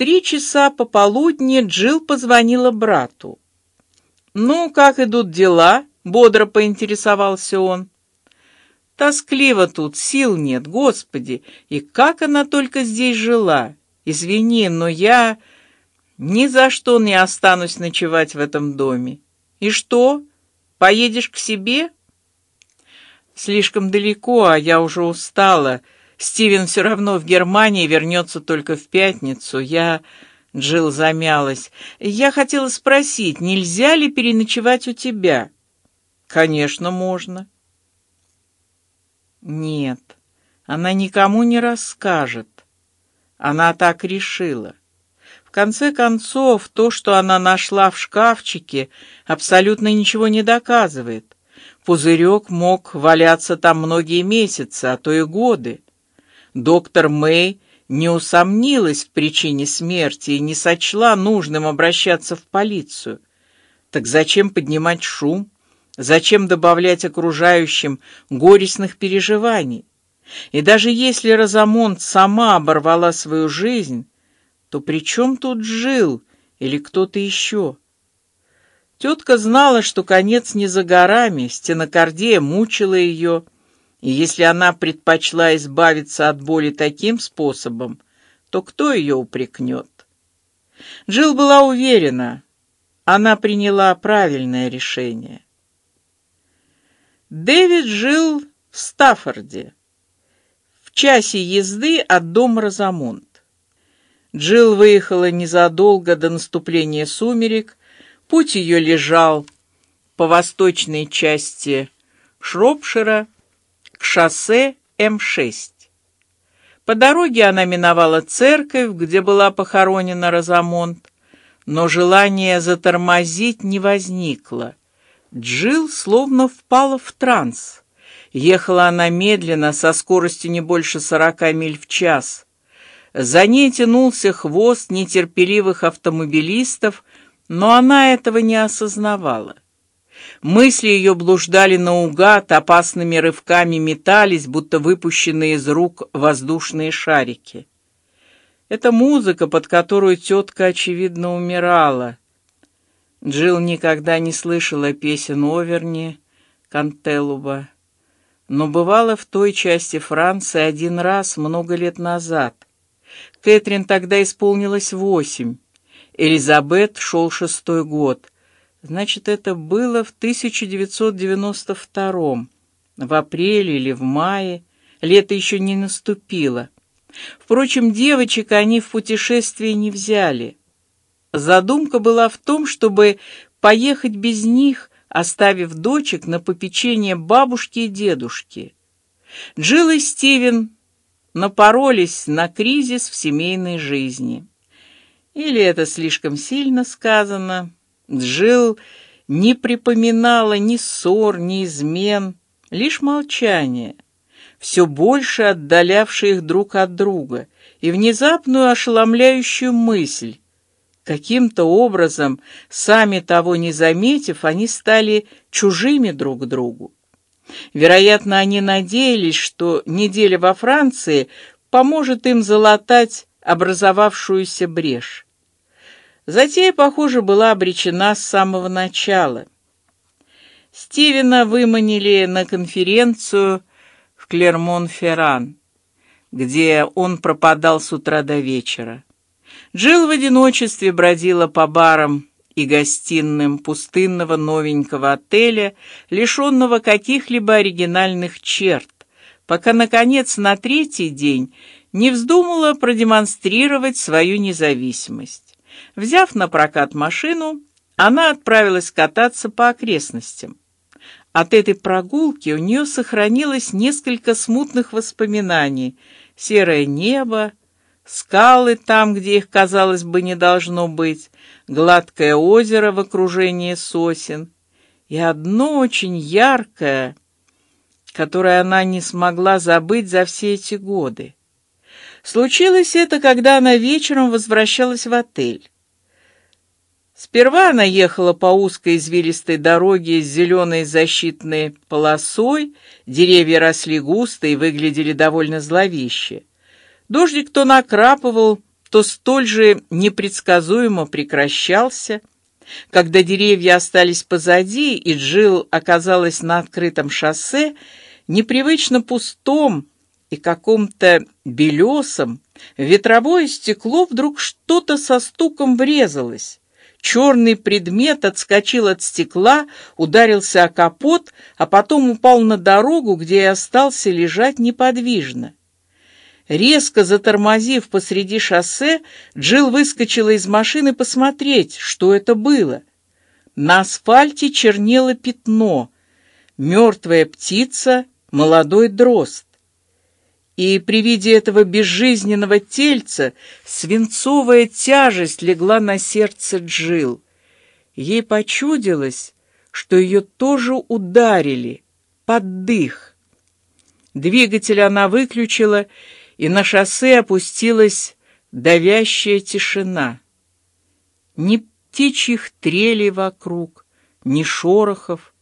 три часа пополудни Джил позвонила брату. Ну, как идут дела? Бодро поинтересовался он. Тоскливо тут, сил нет, Господи, и как она только здесь жила. Извини, но я ни за что не останусь ночевать в этом доме. И что? Поедешь к себе? Слишком далеко, а я уже устала. Стивен все равно в Германии вернется только в пятницу. Я Джилл замялась. Я хотела спросить, нельзя ли переночевать у тебя? Конечно, можно. Нет, она никому не расскажет. Она так решила. В конце концов, то, что она нашла в шкафчике, абсолютно ничего не доказывает. Пузырек мог валяться там многие месяцы, а то и годы. Доктор Мэй не усомнилась в причине смерти и не сочла нужным обращаться в полицию. Так зачем поднимать шум? Зачем добавлять окружающим горестных переживаний? И даже если Розамонд сама оборвала свою жизнь, то при чем тут жил или кто-то еще? Тетка знала, что конец не за горами, стенокардия мучила ее, и если она предпочла избавиться от боли таким способом, то кто ее упрекнет? Джилл была уверена, она приняла правильное решение. Дэвид жил в Стаффорде, в часе езды от дома Розамунд. Джилл выехала незадолго до наступления сумерек. Путь ее лежал по восточной части Шропшира к шоссе М6. По дороге она миновала церковь, где была похоронена Розамунд, но желание затормозить не возникло. Джил словно впала в транс. Ехала она медленно, со скоростью не больше сорока миль в час. За ней тянулся хвост нетерпеливых автомобилистов, но она этого не осознавала. Мысли ее блуждали наугад, опасными рывками метались, будто выпущенные из рук воздушные шарики. Это музыка, под которую тетка очевидно умирала. Джилл никогда не слышала песен Оверни, Кантелуба, но бывала в той части Франции один раз много лет назад. Кэтрин тогда исполнилось восемь, Элизабет шел шестой год. Значит, это было в 1992 в апреле или в мае. Лето еще не наступило. Впрочем, девочек они в путешествие не взяли. Задумка была в том, чтобы поехать без них, оставив дочек на попечение бабушки и дедушки. Джилл и Стивен напоролись на кризис в семейной жизни. Или это слишком сильно сказано? Джилл не припоминала ни ссор, ни измен, лишь молчание, все больше отдалявшее их друг от друга, и внезапную ошеломляющую мысль: Каким-то образом, сами того не заметив, они стали чужими друг другу. Вероятно, они надеялись, что неделя во Франции поможет им залатать образовавшуюся брешь. Затея, похоже, была обречена с самого начала. Стивена выманили на конференцию в Клермон-Ферран, где он пропадал с утра до вечера. Джилл в одиночестве бродила по барам и гостиным пустынного новенького отеля, лишенного каких-либо оригинальных черт, пока наконец на третий день не вздумала продемонстрировать свою независимость. Взяв на прокат машину, она отправилась кататься по окрестностям. От этой прогулки у нее сохранилось несколько смутных воспоминаний: серое небо, скалы там, где их казалось бы не должно быть, гладкое озеро в окружении сосен и одно очень яркое, которое она не смогла забыть за все эти годы. Случилось это, когда она вечером возвращалась в отель. Сперва она ехала по узкой извилистой дороге с зеленой защитной полосой, деревья росли густо и выглядели довольно зловеще. Дождик то накрапывал, то столь же непредсказуемо прекращался, когда деревья остались позади и Джил оказалась на открытом шоссе, непривычно пустом и каком-то белесом, ветровое стекло вдруг что-то со стуком врезалось. Черный предмет отскочил от стекла, ударился о капот, а потом упал на дорогу, где и остался лежать неподвижно. Резко затормозив посреди шоссе, Джилл выскочила из машины посмотреть, что это было. На асфальте чернело пятно. Мертвая птица, молодой дрозд и при виде этого безжизненного тельца свинцовая тяжесть легла на сердце Джил. Ей почудилось, что ее тоже ударили под дых. Двигатель она выключила, и на шоссе опустилась давящая тишина. Ни птичьих трелей вокруг, ни шорохов.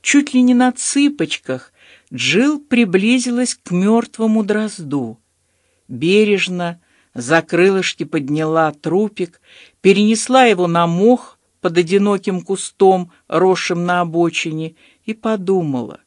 Чуть ли не на цыпочках Джил приблизилась к мертвому дрозду, бережно за крылышки подняла трупик, перенесла его на мох под одиноким кустом, росшим на обочине, и подумала: